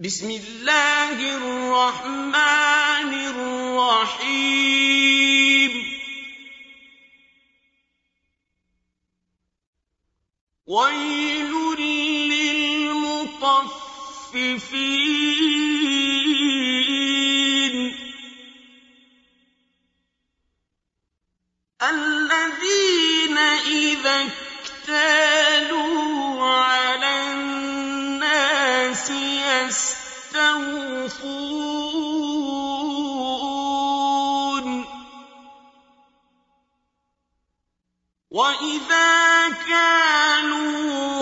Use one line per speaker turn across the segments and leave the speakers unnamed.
بسم الله الرحمن الرحيم. ويل للمطففين واذا كالوهم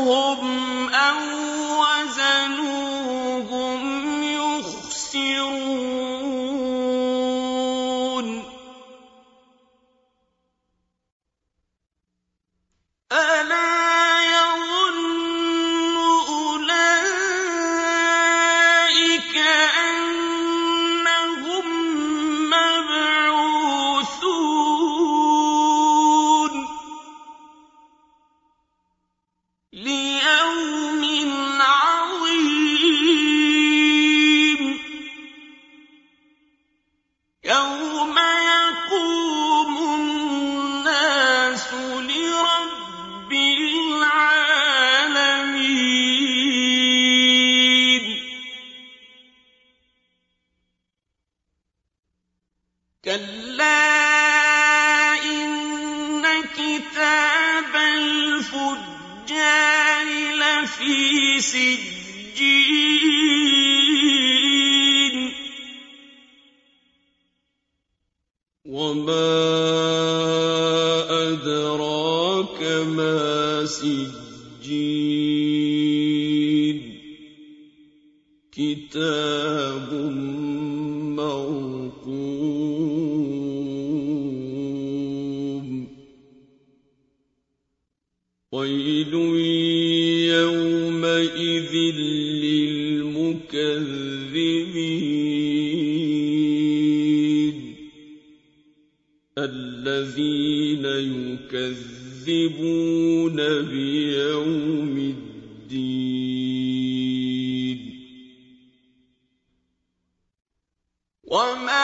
لفي سجين.
وما أدراك ما سجين. كتاب يومئذ للمكذبين الذين يكذبون بيوم الدين
وما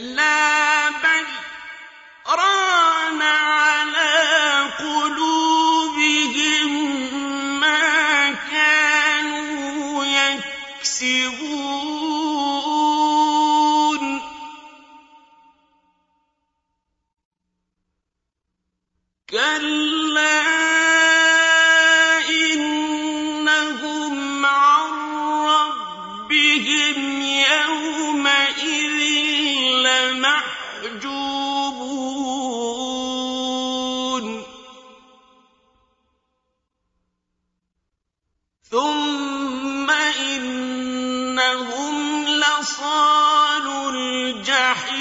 إنهم لصالوا الجحيم.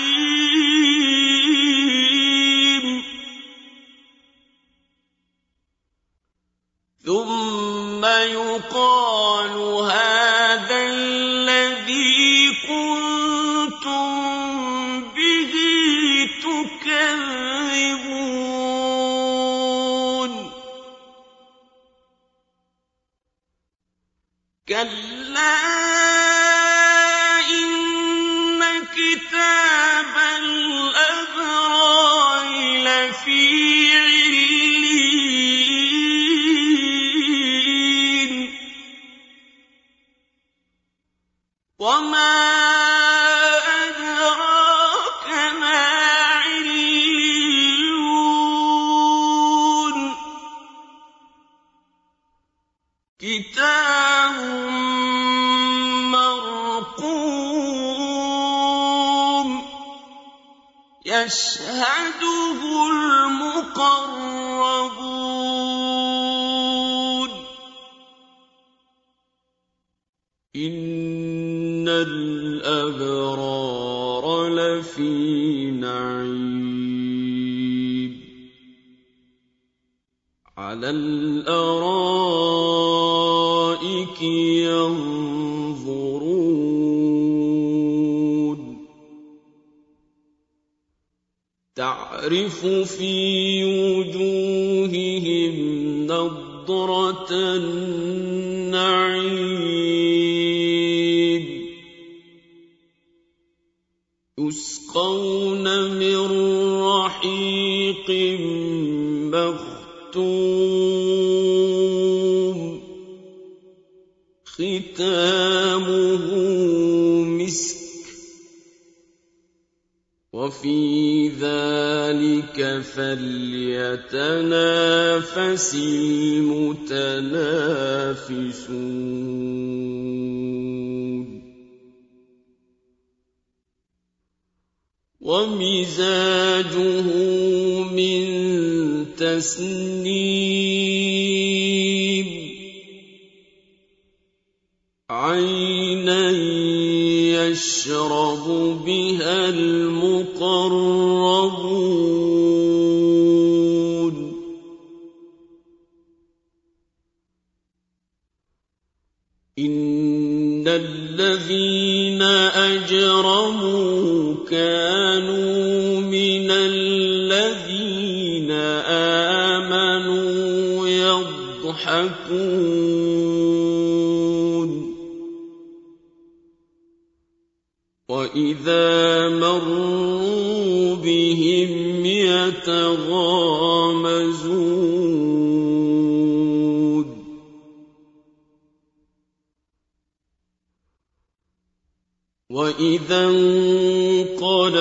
ثم يقال كتاب مرقوم يشهده المقربون مُّقَرَّبُونَ
إِنَّ الْأَبْرَارَ لَفِي نَعِيمٍ عَلَى الْأَرَائِكِ تَعْرِفُ فِي وُجُوهِهِمْ نَضْرَةَ النَّعِيمِ. يُسْقَوْنَ مِن رَّحِيقٍ مَّخْتُومٍ. خِتَامُهُ مِسْكٌ ۚ وَفِي ذَٰلِكَ فَلْيَتَنَافَسِ الْمُتَنَافِسُونَ. وَمِزَاجُهُ مِن تَسْنِيمٍ يَشْرَبُ بِهَا الْمُقَرَّبُونَ. إِنَّ الَّذِينَ أَجْرَمُوا كَانُوا مِنَ الَّذِينَ آمَنُوا يَضْحَكُونَ وَإِذَا مَرُّوا بِهِمْ يَتَغَامَزُونَ. وَإِذَا انقَلَبُوا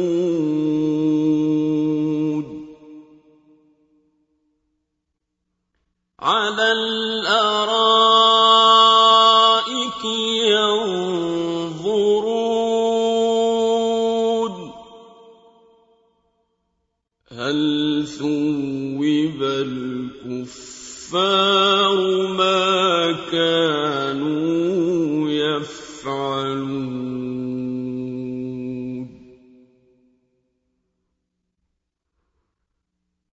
عَلَى الْأَرَائِكِ يَنظُرُونَ هَلْ ثُوِّبَ الْكُفَّارُ مَا كَانُوا